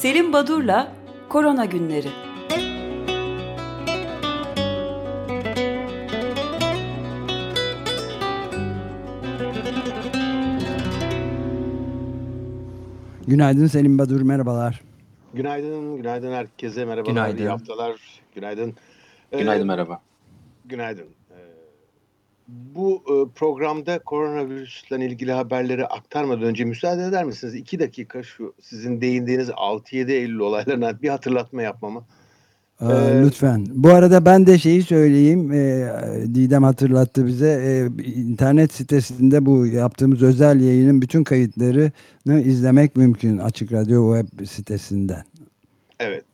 Selim Badur'la Korona Günleri. Günaydın Selim Badur, merhabalar. Günaydın, günaydın herkese merhabalar, Günaydın. iyi haftalar, günaydın. Günaydın Ee, merhaba. Günaydın. Bu e, programda koronavirüsle ilgili haberleri aktarmadan önce müsaade eder misiniz? İki dakika şu sizin değindiğiniz 6-7 Eylül olaylarına bir hatırlatma yapmamı. Ee, Ee, lütfen. Bu arada ben de şeyi söyleyeyim. Ee, Didem hatırlattı bize. Ee, internet sitesinde bu yaptığımız özel yayının bütün kayıtlarını izlemek mümkün. Açık Radyo web sitesinden. Evet.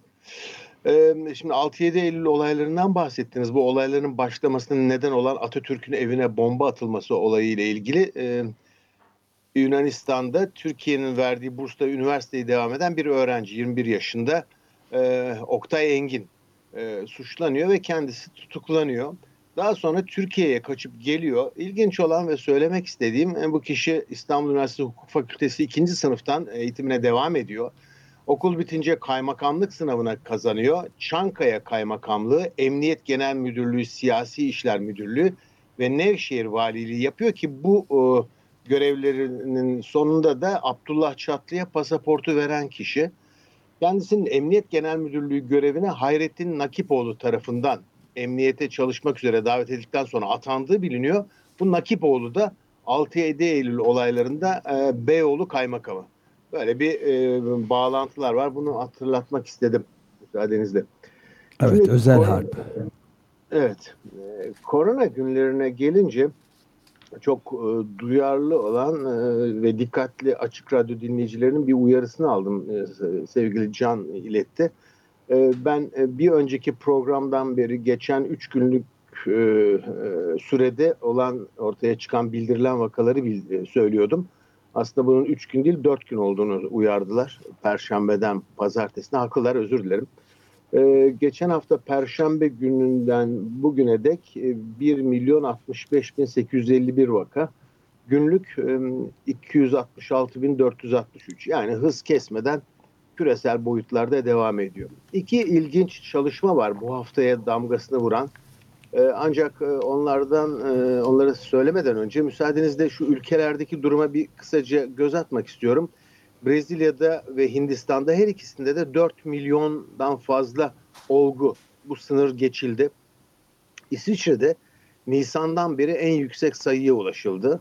Şimdi 6-7 Eylül olaylarından bahsettiniz. Bu olayların başlamasının neden olan Atatürk'ün evine bomba atılması olayıyla ilgili e, Yunanistan'da Türkiye'nin verdiği bursla üniversiteyi devam eden bir öğrenci 21 yaşında Oktay Engin suçlanıyor ve kendisi tutuklanıyor. Daha sonra Türkiye'ye kaçıp geliyor. İlginç olan ve söylemek istediğim bu kişi İstanbul Üniversitesi Hukuk Fakültesi 2. sınıftan eğitimine devam ediyor. Okul bitince kaymakamlık sınavına kazanıyor. Çankaya Kaymakamlığı, Emniyet Genel Müdürlüğü, Siyasi İşler Müdürlüğü ve Nevşehir Valiliği yapıyor ki bu e, görevlerinin sonunda da Abdullah Çatlı'ya pasaportu veren kişi. Kendisinin Emniyet Genel Müdürlüğü görevine Hayrettin Nakipoğlu tarafından emniyete çalışmak üzere davet edildikten sonra atandığı biliniyor. Bu Nakipoğlu da 6-7 Eylül olaylarında e, Beyoğlu Kaymakamı. Böyle bir e, bağlantılar var. Bunu hatırlatmak istedim müsaadenizle. Evet, Şimdi özel korona- harp. Evet. e, korona günlerine gelince çok e, duyarlı olan e, ve dikkatli açık radyo dinleyicilerinin bir uyarısını aldım. E, se- sevgili Can iletti. E, ben e, bir önceki programdan beri geçen 3 günlük e, e, sürede olan ortaya çıkan bildirilen vakaları bil- e, söylüyordum. Aslında bunun 3 gün değil 4 gün olduğunu uyardılar. Perşembeden pazartesine haklılar özür dilerim. Ee, geçen hafta Perşembe gününden bugüne dek e, 1 milyon 65 bin 851 vaka. Günlük e, 266 bin 463 yani hız kesmeden küresel boyutlarda devam ediyor. İki ilginç çalışma var bu haftaya damgasını vuran. Ee, ancak e, onlardan e, onları söylemeden önce müsaadenizle şu ülkelerdeki duruma bir kısaca göz atmak istiyorum. Brezilya'da ve Hindistan'da her ikisinde de 4 milyondan fazla olgu bu sınır geçildi. İsviçre'de Nisan'dan beri en yüksek sayıya ulaşıldı.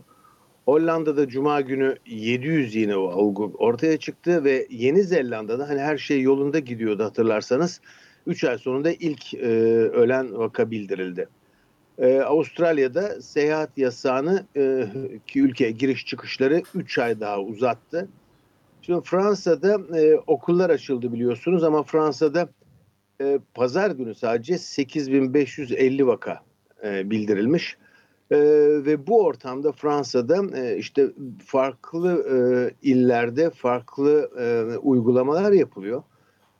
Hollanda'da Cuma günü 700 yine olgu ortaya çıktı ve Yeni Zelanda'da hani her şey yolunda gidiyordu hatırlarsanız 3 ay sonunda ilk e, ölen vaka bildirildi. E, Avustralya'da seyahat yasağını e, ki ülkeye giriş çıkışları 3 ay daha uzattı. Şimdi Fransa'da e, okullar açıldı biliyorsunuz ama Fransa'da e, pazar günü sadece 8550 vaka e, bildirilmiş. E, ve bu ortamda Fransa'da e, işte farklı e, illerde farklı e, uygulamalar yapılıyor.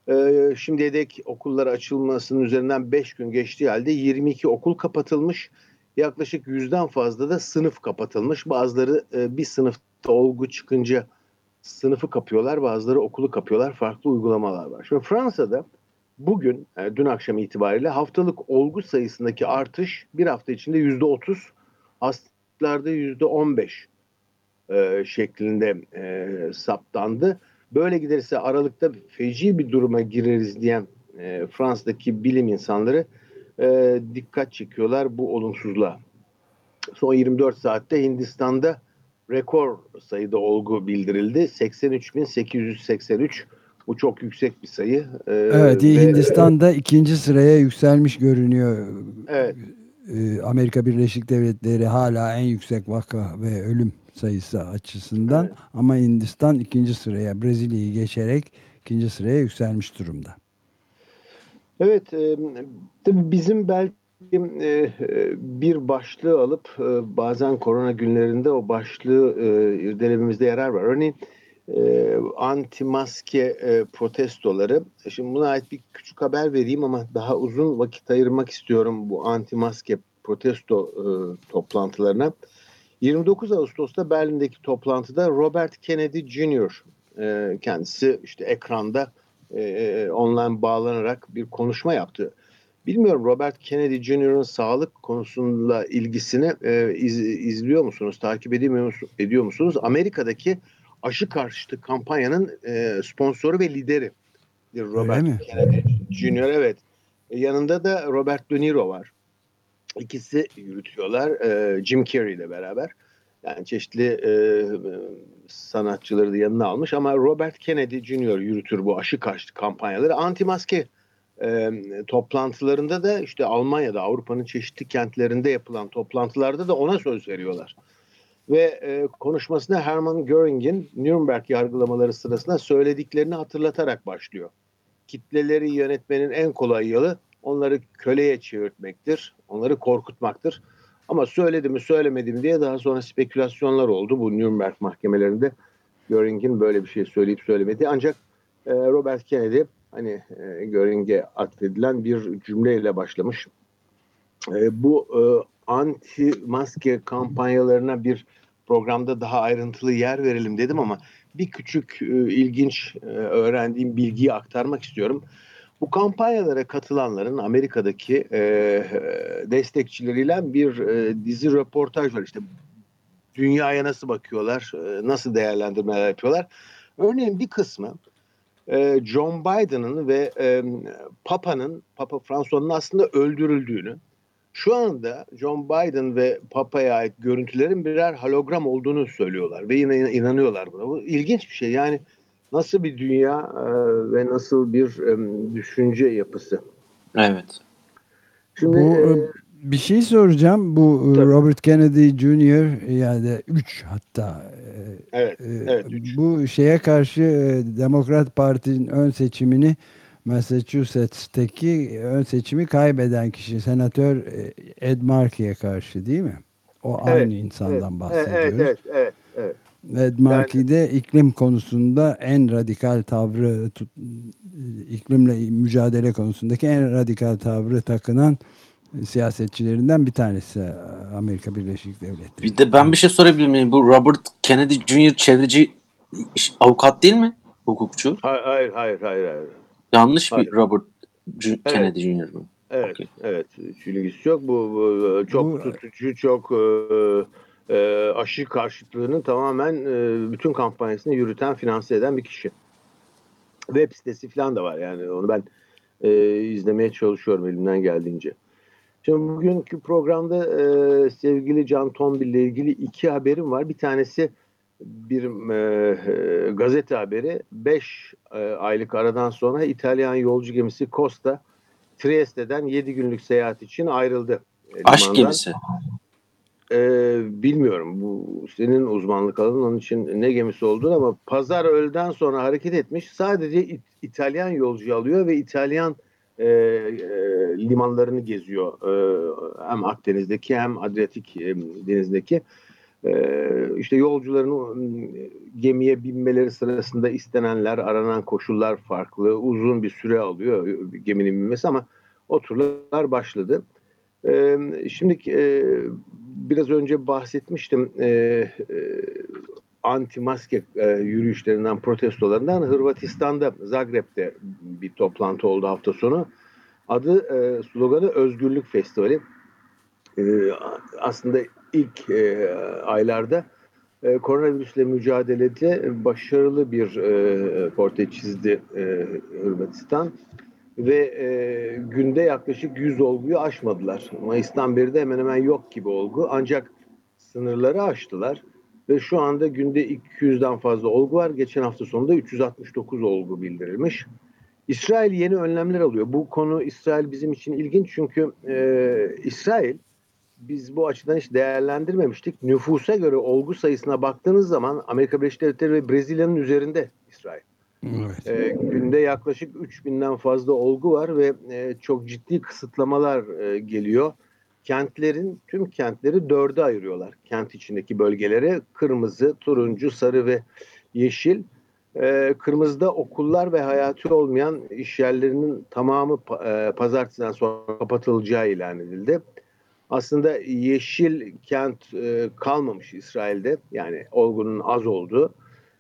E, şimdiye dek okullar açılmasının üzerinden 5 gün geçtiği halde 22 okul kapatılmış. Yaklaşık yüzden fazla da sınıf kapatılmış. Bazıları e, bir sınıfta olgu çıkınca sınıfı kapıyorlar, bazıları okulu kapıyorlar. Farklı uygulamalar var. Şimdi Fransa'da bugün, yani dün akşam itibariyle haftalık olgu sayısındaki artış bir hafta içinde yüzde otuz, hastalıklarda yüzde on beş e, şeklinde e, saptandı. Böyle giderse Aralık'ta feci bir duruma gireriz diyen e, Fransa'daki bilim insanları e, dikkat çekiyorlar bu olumsuzluğa. Son 24 saatte Hindistan'da rekor sayıda olgu bildirildi. 83.883 bu çok yüksek bir sayı. Ee, Evet, ve- Hindistan'da ikinci sıraya yükselmiş görünüyor. Evet. Ee, Amerika Birleşik Devletleri hala en yüksek vaka ve ölüm sayısı açısından Evet. ama Hindistan ikinci sıraya Brezilya'yı geçerek ikinci sıraya yükselmiş durumda. Evet, e, tabii bizim belki e, bir başlığı alıp e, bazen korona günlerinde o başlığı e, irdelememizde yarar var. Örneğin e, anti maske e, protestoları. Şimdi buna ait bir küçük haber vereyim ama daha uzun vakit ayırmak istiyorum bu anti maske protesto e, toplantılarına. 29 Ağustos'ta Berlin'deki toplantıda Robert Kennedy Jr. e, kendisi işte ekranda e, online bağlanarak bir konuşma yaptı. Bilmiyorum Robert Kennedy Jr.'ın sağlık konusunda ilgisini e, iz, izliyor musunuz, takip ediyor, ediyor musunuz? Amerika'daki aşı karşıtı kampanyanın e, sponsoru ve lideri. Robert Kennedy Jr. Evet. E, yanında da Robert De Niro var. İkisi yürütüyorlar e, Jim Carrey ile beraber. Yani çeşitli e, sanatçıları da yanına almış ama Robert Kennedy Jr. yürütür bu aşı karşıtı kampanyaları. Anti maske e, toplantılarında da işte Almanya'da Avrupa'nın çeşitli kentlerinde yapılan toplantılarda da ona söz veriyorlar. Ve e, konuşmasına Hermann Göring'in Nürnberg yargılamaları sırasında söylediklerini hatırlatarak başlıyor. Kitleleri yönetmenin en kolay yolu onları köleye çevirtmektir, onları korkutmaktır. Ama söyledi mi söylemedi mi diye daha sonra spekülasyonlar oldu bu Nürnberg mahkemelerinde. Göring'in böyle bir şey söyleyip söylemedi. Ancak e, Robert Kennedy hani e, Göring'e atfedilen bir cümleyle başlamış. E, bu e, anti maske kampanyalarına bir programda daha ayrıntılı yer verelim dedim ama bir küçük e, ilginç e, öğrendiğim bilgiyi aktarmak istiyorum. Bu kampanyalara katılanların Amerika'daki e, destekçileriyle bir e, dizi röportaj var. İşte dünyaya nasıl bakıyorlar, e, nasıl değerlendirmeler yapıyorlar. Örneğin bir kısmı e, John Biden'ın ve e, Papa'nın, Papa François'un aslında öldürüldüğünü, şu anda John Biden ve Papa'ya ait görüntülerin birer hologram olduğunu söylüyorlar ve yine inanıyorlar buna. Bu ilginç bir şey. Yani nasıl bir dünya e, ve nasıl bir e, düşünce yapısı. Evet. Şimdi bu, e, bir şey soracağım. Bu tabii. Robert Kennedy Jr. yani 3 hatta evet, evet, üç. bu şeye karşı Demokrat Parti'nin ön seçimini Massachusetts'teki ön seçimi kaybeden kişi senatör Ed Markey'e karşı değil mi? O evet, aynı insandan evet, bahsediyoruz. Evet, evet, evet. Ed Markey de iklim konusunda en radikal tavrı iklimle mücadele konusundaki en radikal tavrı takınan siyasetçilerinden bir tanesi Amerika Birleşik Devletleri. Bir de ben bir şey sorabilir miyim? Bu Robert Kennedy Jr. çevreci avukat değil mi? Hukukçu. Hayır hayır hayır hayır. hayır. Yanlış hayır. bir Robert Kennedy Jr. mu? Evet, okay. evet. Ilgisi yok. Bu, bu çok bu, tutucu, çok e, e, aşı karşıtlığının tamamen e, bütün kampanyasını yürüten, finanse eden bir kişi. Web sitesi falan da var yani onu ben e, izlemeye çalışıyorum elimden geldiğince. Şimdi bugünkü programda e, sevgili Can Tombil ile ilgili iki haberim var. Bir tanesi bir e, gazete haberi. Beş e, aylık aradan sonra İtalyan yolcu gemisi Costa Trieste'den yedi günlük seyahat için ayrıldı. Aşk gemisi. Ee, bilmiyorum bu senin uzmanlık alanın onun için ne gemisi olduğunu ama pazar öğleden sonra hareket etmiş. Sadece İ- İtalyan yolcu alıyor ve İtalyan e, e, limanlarını geziyor. E, hem Akdeniz'deki hem Adriyatik e, denizdeki. E, işte yolcuların e, gemiye binmeleri sırasında istenenler, aranan koşullar farklı. Uzun bir süre alıyor geminin binmesi ama o turlar başladı. E, şimdi e, biraz önce bahsetmiştim e, e, anti maske e, yürüyüşlerinden, protestolarından Hırvatistan'da Zagreb'de bir toplantı oldu hafta sonu. Adı e, sloganı Özgürlük Festivali. E, aslında ilk e, aylarda e, koronavirüsle mücadelede başarılı bir e, portre çizdi e, Hırvatistan ve e, günde yaklaşık 100 olguyu aşmadılar. Mayıs'tan beri de hemen hemen yok gibi olgu. Ancak sınırları aştılar ve şu anda günde 200'den fazla olgu var. Geçen hafta sonunda 369 olgu bildirilmiş. İsrail yeni önlemler alıyor. Bu konu İsrail bizim için ilginç çünkü e, İsrail biz bu açıdan hiç değerlendirmemiştik. Nüfusa göre olgu sayısına baktığınız zaman Amerika Birleşik Devletleri ve Brezilya'nın üzerinde İsrail. Evet. E, günde yaklaşık 3000'den fazla olgu var ve e, çok ciddi kısıtlamalar e, geliyor. Kentlerin tüm kentleri dörde ayırıyorlar. Kent içindeki bölgelere kırmızı, turuncu, sarı ve yeşil. E, kırmızıda okullar ve hayatı olmayan iş yerlerinin tamamı e, pazartesiden sonra kapatılacağı ilan edildi. Aslında yeşil kent e, kalmamış İsrail'de yani olgunun az olduğu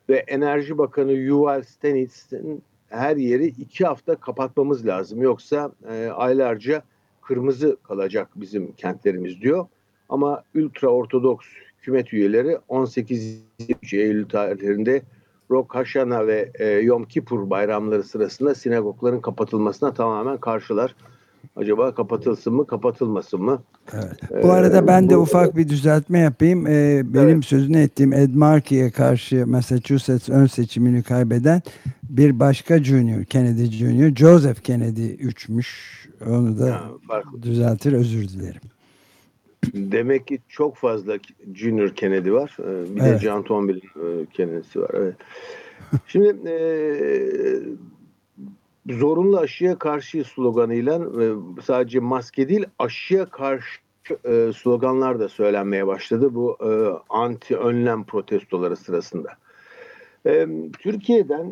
ve Enerji Bakanı Yuval Stenitz'in her yeri iki hafta kapatmamız lazım. Yoksa e, aylarca kırmızı kalacak bizim kentlerimiz diyor. Ama ultra ortodoks hükümet üyeleri 18 Eylül tarihlerinde Rosh Hashanah ve e, Yom Kippur bayramları sırasında sinagogların kapatılmasına tamamen karşılar. Acaba kapatılsın mı, kapatılmasın mı? Evet. Bu arada ben de ufak bir düzeltme yapayım. Ee, benim evet. sözünü ettiğim Ed Markey'e karşı Massachusetts ön seçimini kaybeden bir başka Junior, Kennedy Junior, Joseph Kennedy 3'müş. Onu da ha, düzeltir, özür dilerim. Demek ki çok fazla Junior Kennedy var. Bir evet. de John Tombil'in Kennedy'si var. Evet. Şimdi e, zorunlu aşıya karşı sloganıyla e, sadece maske değil aşıya karşı e, sloganlar da söylenmeye başladı bu e, anti önlem protestoları sırasında. Türkiye'den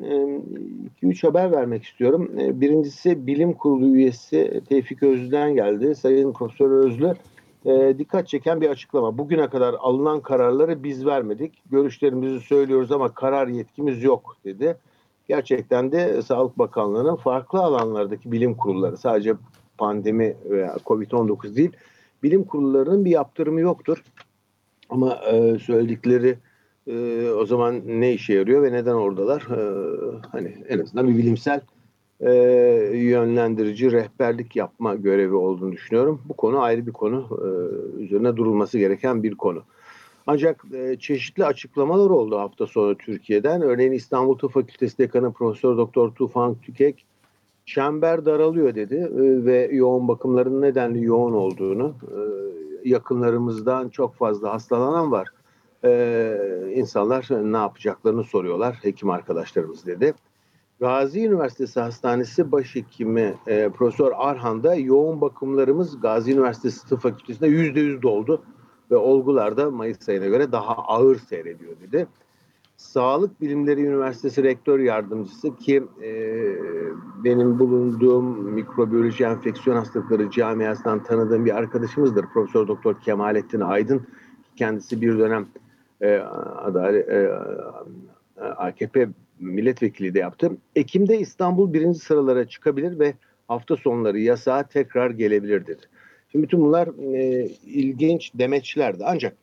2-3 e, haber vermek istiyorum. Birincisi bilim kurulu üyesi Tevfik Özlü'den geldi. Sayın Profesör Özlü dikkat çeken bir açıklama. Bugüne kadar alınan kararları biz vermedik. Görüşlerimizi söylüyoruz ama karar yetkimiz yok dedi gerçekten de Sağlık Bakanlığı'nın farklı alanlardaki bilim kurulları sadece pandemi veya Covid-19 değil bilim kurullarının bir yaptırımı yoktur. Ama e, söyledikleri e, o zaman ne işe yarıyor ve neden oradalar? E, hani en azından bir bilimsel e, yönlendirici rehberlik yapma görevi olduğunu düşünüyorum. Bu konu ayrı bir konu. E, üzerine durulması gereken bir konu. Ancak e, çeşitli açıklamalar oldu hafta sonu Türkiye'den. Örneğin İstanbul Tıp Fakültesi Dekanı Profesör Doktor Tufan Tükek çember daralıyor dedi e, ve yoğun bakımların nedenli yoğun olduğunu, e, yakınlarımızdan çok fazla hastalanan var. E, insanlar ne yapacaklarını soruyorlar hekim arkadaşlarımız dedi. Gazi Üniversitesi Hastanesi Başhekimi e, Profesör Arhan'da yoğun bakımlarımız Gazi Üniversitesi Tıp Fakültesi'nde yüzde yüz doldu ve olgular da Mayıs ayına göre daha ağır seyrediyor dedi. Sağlık Bilimleri Üniversitesi Rektör Yardımcısı ki e, benim bulunduğum mikrobiyoloji enfeksiyon hastalıkları camiasından tanıdığım bir arkadaşımızdır. Profesör Doktor Kemalettin Aydın. Kendisi bir dönem e, adalet, e, AKP milletvekili de yaptı. Ekim'de İstanbul birinci sıralara çıkabilir ve hafta sonları yasağa tekrar gelebilir dedi. Şimdi bütün bunlar e, ilginç demeçlerdi. Ancak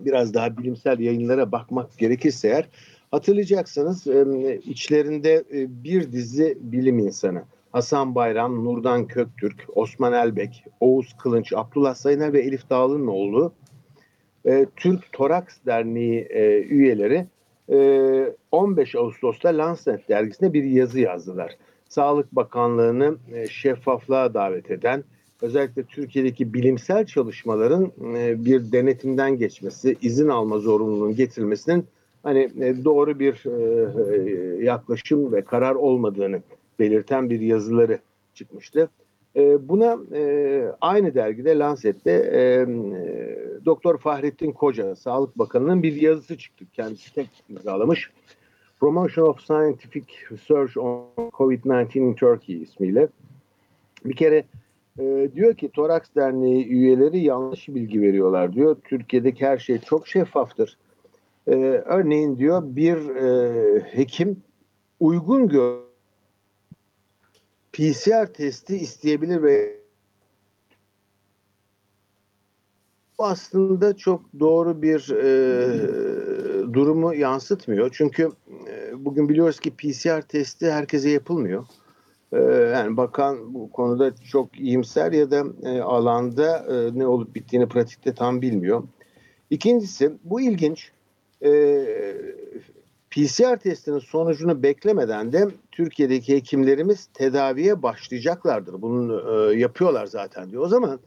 biraz daha bilimsel yayınlara bakmak gerekirse eğer hatırlayacaksınız e, içlerinde e, bir dizi bilim insanı Hasan Bayram, Nurdan Köktürk, Osman Elbek, Oğuz Kılınç, Abdullah Sayıner ve Elif Dağlı'nın oğlu e, Türk Toraks Derneği e, üyeleri e, 15 Ağustos'ta Lancet dergisine bir yazı yazdılar. Sağlık Bakanlığı'nı e, şeffaflığa davet eden özellikle Türkiye'deki bilimsel çalışmaların e, bir denetimden geçmesi, izin alma zorunluluğunun getirilmesinin hani e, doğru bir e, yaklaşım ve karar olmadığını belirten bir yazıları çıkmıştı. Buna aynı dergide Lancet'te Doktor Fahrettin Koca, Sağlık Bakanı'nın bir yazısı çıktı. Kendisi tek imzalamış. Promotion of Scientific Research on COVID-19 in Turkey ismiyle. Bir kere e, diyor ki Toraks Derneği üyeleri yanlış bilgi veriyorlar diyor. Türkiye'deki her şey çok şeffaftır. E, örneğin diyor bir e, hekim uygun gör PCR testi isteyebilir ve bu aslında çok doğru bir e, durumu yansıtmıyor. Çünkü e, bugün biliyoruz ki PCR testi herkese yapılmıyor. Ee, yani bakan bu konuda çok iyimser ya da e, alanda e, ne olup bittiğini pratikte tam bilmiyor. İkincisi bu ilginç. E, PCR testinin sonucunu beklemeden de Türkiye'deki hekimlerimiz tedaviye başlayacaklardır. Bunu e, yapıyorlar zaten diyor. O zaman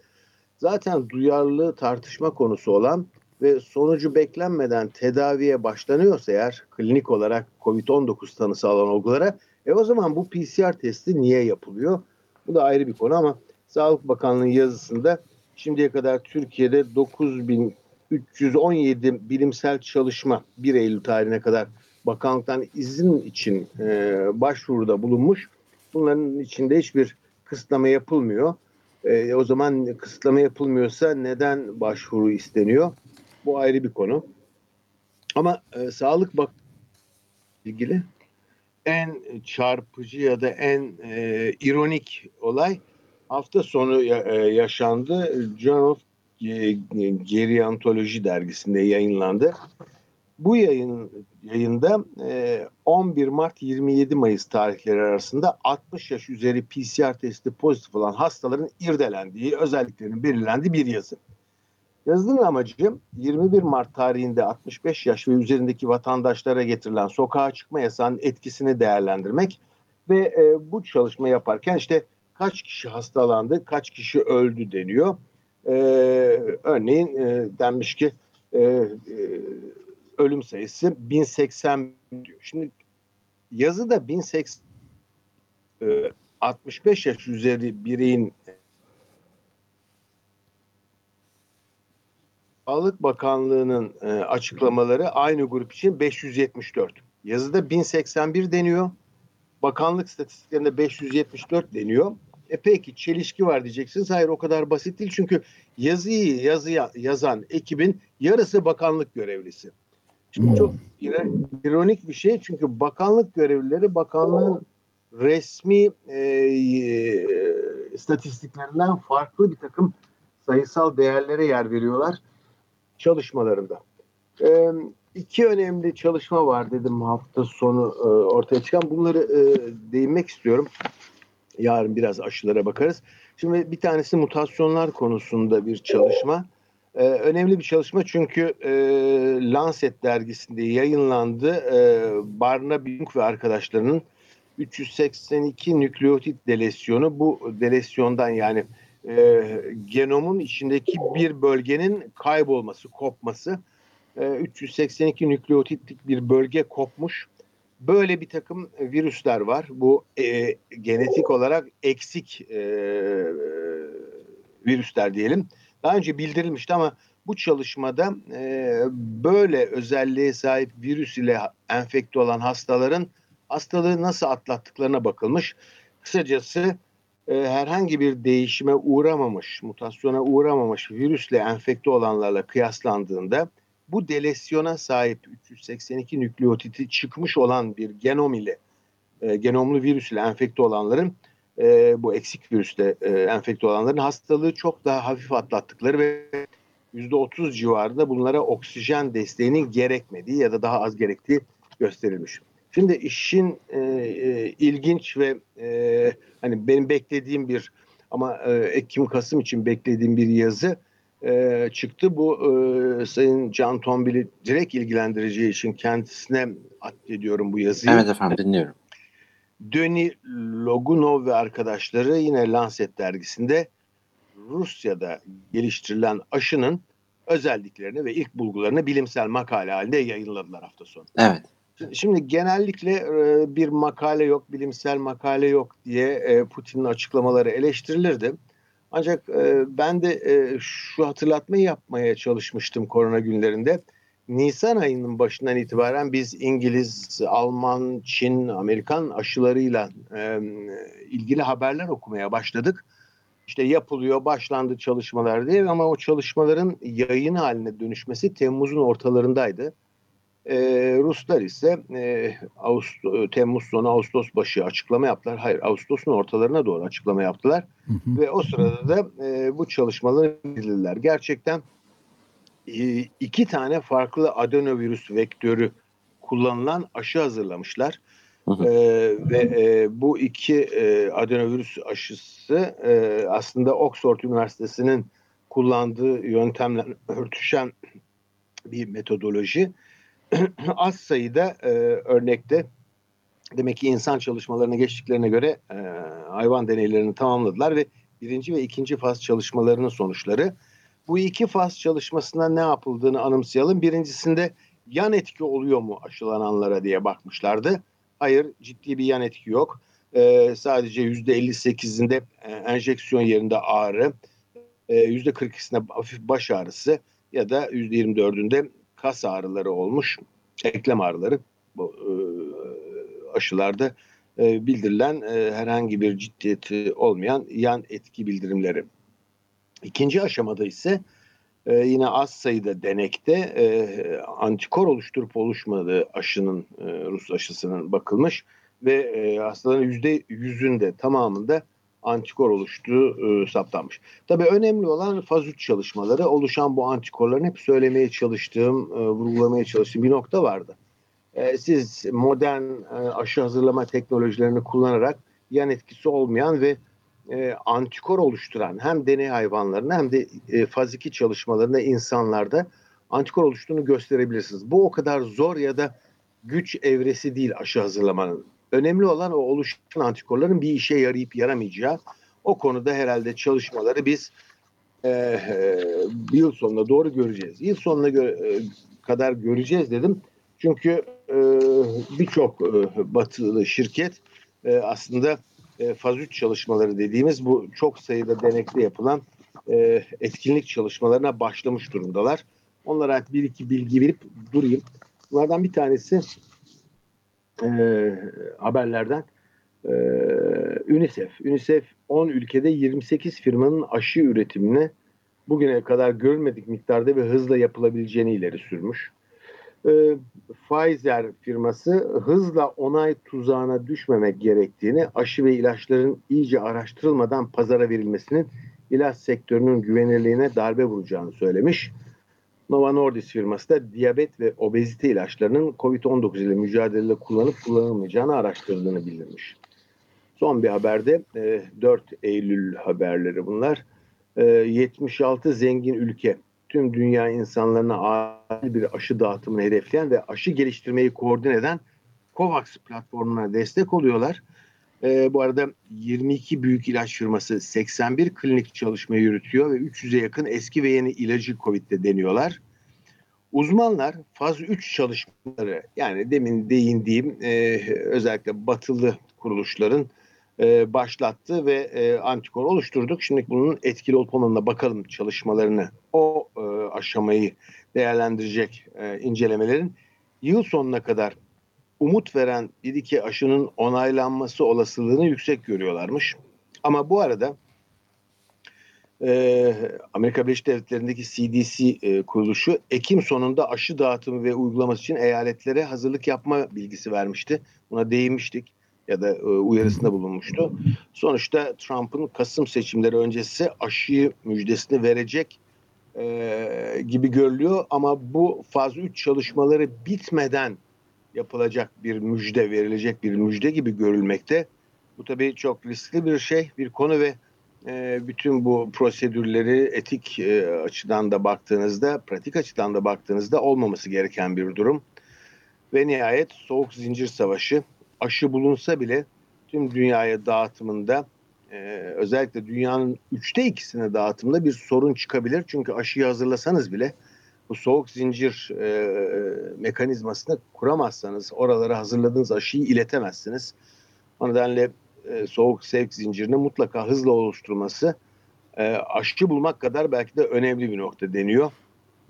zaten duyarlılığı tartışma konusu olan ve sonucu beklenmeden tedaviye başlanıyorsa eğer klinik olarak COVID-19 tanısı alan olgulara e o zaman bu PCR testi niye yapılıyor? Bu da ayrı bir konu ama Sağlık Bakanlığı yazısında şimdiye kadar Türkiye'de 9317 bilimsel çalışma 1 Eylül tarihine kadar bakanlıktan izin için e, başvuruda bulunmuş. Bunların içinde hiçbir kısıtlama yapılmıyor. E, o zaman kısıtlama yapılmıyorsa neden başvuru isteniyor? Bu ayrı bir konu. Ama e, Sağlık Bak ilgili en çarpıcı ya da en e, ironik olay hafta sonu e, yaşandı. Journal of Geriantoloji dergisinde yayınlandı. Bu yayın yayında 11 Mart 27 Mayıs tarihleri arasında 60 yaş üzeri PCR testi pozitif olan hastaların irdelendiği, özelliklerinin belirlendiği bir yazı. Yazının amacı 21 Mart tarihinde 65 yaş ve üzerindeki vatandaşlara getirilen sokağa çıkma yasağının etkisini değerlendirmek ve e, bu çalışma yaparken işte kaç kişi hastalandı, kaç kişi öldü deniyor. E, örneğin e, denmiş ki e, e, ölüm sayısı 1080 diyor. Şimdi yazıda 1080 e, 65 yaş üzeri bireyin Sağlık Bakanlığı'nın e, açıklamaları aynı grup için 574. Yazıda 1081 deniyor. Bakanlık statistiklerinde 574 deniyor. E peki çelişki var diyeceksiniz. Hayır o kadar basit değil. Çünkü yazıyı yazıya, yazan ekibin yarısı bakanlık görevlisi. Şimdi çok ironik bir şey. Çünkü bakanlık görevlileri bakanlığın resmi e, e, istatistiklerinden farklı bir takım sayısal değerlere yer veriyorlar çalışmalarında. E, iki önemli çalışma var dedim hafta sonu e, ortaya çıkan. Bunları e, değinmek istiyorum. Yarın biraz aşılara bakarız. Şimdi bir tanesi mutasyonlar konusunda bir çalışma. Ee, önemli bir çalışma çünkü e, Lancet dergisinde yayınlandı. E, Barna Bing ve arkadaşlarının 382 nükleotit delesyonu bu delesyondan yani e, genomun içindeki bir bölgenin kaybolması, kopması. E, 382 nükleotitlik bir bölge kopmuş. Böyle bir takım virüsler var. Bu e, genetik olarak eksik e, virüsler diyelim. Daha önce bildirilmişti ama bu çalışmada e, böyle özelliğe sahip virüs ile enfekte olan hastaların hastalığı nasıl atlattıklarına bakılmış. Kısacası e, herhangi bir değişime uğramamış, mutasyona uğramamış virüsle enfekte olanlarla kıyaslandığında bu delesyona sahip 382 nükleotiti çıkmış olan bir genom ile e, genomlu virüs ile enfekte olanların e, bu eksik virüste e, enfekte olanların hastalığı çok daha hafif atlattıkları ve %30 civarında bunlara oksijen desteğinin gerekmediği ya da daha az gerektiği gösterilmiş. Şimdi işin e, e, ilginç ve e, hani benim beklediğim bir ama e, Ekim-Kasım için beklediğim bir yazı e, çıktı. Bu e, Sayın Can Tombil'i direkt ilgilendireceği için kendisine addediyorum bu yazıyı. Evet efendim dinliyorum. Döni Logunov ve arkadaşları yine Lancet dergisinde Rusya'da geliştirilen aşının özelliklerini ve ilk bulgularını bilimsel makale halinde yayınladılar hafta sonu. Evet. Şimdi genellikle bir makale yok, bilimsel makale yok diye Putin'in açıklamaları eleştirilirdi. Ancak ben de şu hatırlatmayı yapmaya çalışmıştım korona günlerinde. Nisan ayının başından itibaren biz İngiliz, Alman, Çin, Amerikan aşılarıyla ilgili haberler okumaya başladık. İşte yapılıyor, başlandı çalışmalar diye ama o çalışmaların yayın haline dönüşmesi Temmuz'un ortalarındaydı. E, Ruslar ise e, Ağustos, Temmuz sonu Ağustos başı açıklama yaptılar. Hayır Ağustos'un ortalarına doğru açıklama yaptılar. Hı hı. Ve o sırada da e, bu çalışmaları bildirdiler. Gerçekten e, iki tane farklı adenovirüs vektörü kullanılan aşı hazırlamışlar. Hı hı. Ee, ve e, bu iki e, adenovirüs aşısı e, aslında Oxford Üniversitesi'nin kullandığı yöntemle örtüşen bir metodoloji. Az sayıda e, örnekte demek ki insan çalışmalarına geçtiklerine göre e, hayvan deneylerini tamamladılar ve birinci ve ikinci faz çalışmalarının sonuçları bu iki faz çalışmasında ne yapıldığını anımsayalım. Birincisinde yan etki oluyor mu aşılananlara diye bakmışlardı. Hayır ciddi bir yan etki yok. Ee, sadece %58'inde e, enjeksiyon yerinde ağrı, e, %42'sinde hafif baş ağrısı ya da %24'ünde kas ağrıları olmuş, eklem ağrıları bu e, aşılarda e, bildirilen e, herhangi bir ciddiyeti olmayan yan etki bildirimleri. İkinci aşamada ise e, yine az sayıda denekte e, antikor oluşturup oluşmadığı aşının e, Rus aşısının bakılmış ve e, hastaların yüzde yüzünde tamamında antikor oluştuğu e, saptanmış. Tabii önemli olan faz 3 çalışmaları oluşan bu antikorların hep söylemeye çalıştığım, e, vurgulamaya çalıştığım bir nokta vardı. E, siz modern e, aşı hazırlama teknolojilerini kullanarak yan etkisi olmayan ve e, antikor oluşturan hem deney hayvanlarında hem de e, faz 2 çalışmalarında insanlarda antikor oluştuğunu gösterebilirsiniz. Bu o kadar zor ya da güç evresi değil aşı hazırlamanın. Önemli olan o oluşan antikorların bir işe yarayıp yaramayacağı. O konuda herhalde çalışmaları biz e, e, yıl sonuna doğru göreceğiz. Yıl sonuna gö- e, kadar göreceğiz dedim. Çünkü e, birçok e, batılı şirket e, aslında e, faz 3 çalışmaları dediğimiz bu çok sayıda denekte yapılan e, etkinlik çalışmalarına başlamış durumdalar. Onlara bir iki bilgi verip durayım. Bunlardan bir tanesi e, haberlerden e, UNICEF. UNICEF 10 ülkede 28 firmanın aşı üretimine bugüne kadar görülmedik miktarda ve hızla yapılabileceğini ileri sürmüş. E, Pfizer firması hızla onay tuzağına düşmemek gerektiğini, aşı ve ilaçların iyice araştırılmadan pazara verilmesinin ilaç sektörünün güvenilirliğine darbe vuracağını söylemiş. Nova Nordis firması da diyabet ve obezite ilaçlarının COVID-19 ile mücadelede kullanıp kullanılmayacağını araştırdığını bildirmiş. Son bir haberde 4 Eylül haberleri bunlar. 76 zengin ülke tüm dünya insanlarına adil bir aşı dağıtımını hedefleyen ve aşı geliştirmeyi koordine eden COVAX platformuna destek oluyorlar. E, bu arada 22 büyük ilaç firması 81 klinik çalışma yürütüyor ve 300'e yakın eski ve yeni ilacı COVID'de deniyorlar. Uzmanlar faz 3 çalışmaları yani demin değindiğim e, özellikle batılı kuruluşların e, başlattı ve e, antikor oluşturduk. Şimdi bunun etkili olup olmadığına bakalım çalışmalarını. O e, aşamayı değerlendirecek e, incelemelerin yıl sonuna kadar umut veren bir iki aşının onaylanması olasılığını yüksek görüyorlarmış. Ama bu arada e, Amerika Birleşik Devletleri'ndeki CDC e, kuruluşu Ekim sonunda aşı dağıtımı ve uygulaması için eyaletlere hazırlık yapma bilgisi vermişti. Buna değinmiştik ya da e, uyarısında bulunmuştu. Sonuçta Trump'ın Kasım seçimleri öncesi aşıyı müjdesini verecek e, gibi görülüyor ama bu faz 3 çalışmaları bitmeden yapılacak bir müjde, verilecek bir müjde gibi görülmekte. Bu tabii çok riskli bir şey, bir konu ve e, bütün bu prosedürleri etik e, açıdan da baktığınızda, pratik açıdan da baktığınızda olmaması gereken bir durum. Ve nihayet soğuk zincir savaşı aşı bulunsa bile tüm dünyaya dağıtımında e, özellikle dünyanın üçte ikisine dağıtımında bir sorun çıkabilir. Çünkü aşıyı hazırlasanız bile bu soğuk zincir e, mekanizmasını kuramazsanız oralara hazırladığınız aşıyı iletemezsiniz. O nedenle e, soğuk sevk zincirini mutlaka hızla oluşturması e, aşı bulmak kadar belki de önemli bir nokta deniyor.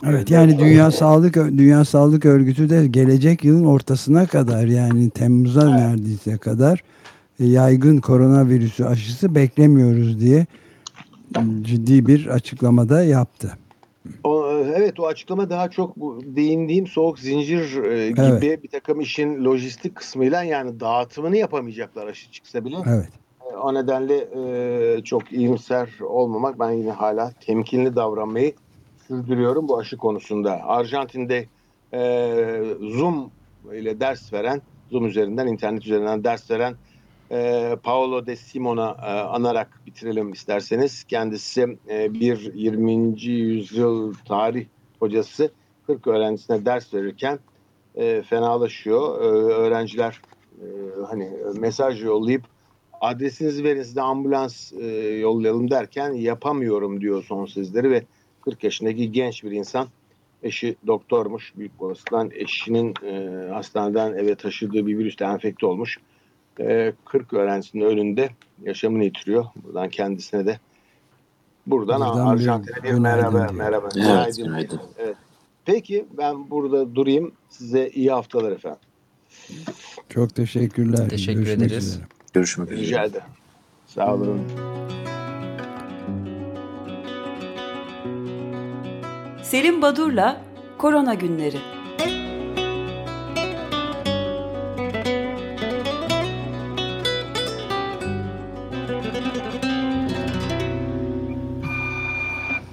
Evet yani Dünya Sağlık Dünya Sağlık Örgütü de gelecek yılın ortasına kadar yani Temmuz'a evet. neredeyse kadar e, yaygın koronavirüsü aşısı beklemiyoruz diye ciddi bir açıklamada yaptı. O, evet o açıklama daha çok bu değindiğim soğuk zincir e, gibi evet. bir takım işin lojistik kısmıyla yani dağıtımını yapamayacaklar aşı çıksa bile. Evet. E, o nedenle e, çok iyimser olmamak ben yine hala temkinli davranmayı sürdürüyorum bu aşı konusunda. Arjantin'de e, Zoom ile ders veren, Zoom üzerinden, internet üzerinden ders veren e, Paolo de Simon'a e, anarak bitirelim isterseniz. Kendisi e, bir 20. yüzyıl tarih hocası 40 öğrencisine ders verirken e, fenalaşıyor. E, öğrenciler e, hani mesaj yollayıp adresinizi verin size ambulans e, yollayalım derken yapamıyorum diyor son sözleri ve 40 yaşındaki genç bir insan eşi doktormuş büyük olasılıkla eşinin e, hastaneden eve taşıdığı bir virüste enfekte olmuş. E, 40 öğrencisinin önünde yaşamını yitiriyor. Buradan kendisine de buradan, buradan Arjantin'e bir, bir merhaba merhaba. Evet, günaydın. Evet. Peki ben burada durayım. Size iyi haftalar efendim. Çok teşekkürler. Teşekkür Görüşmek ederiz. Üzere. Görüşmek üzere. Rica ederim. Sağ olun. Selim Badur'la Korona Günleri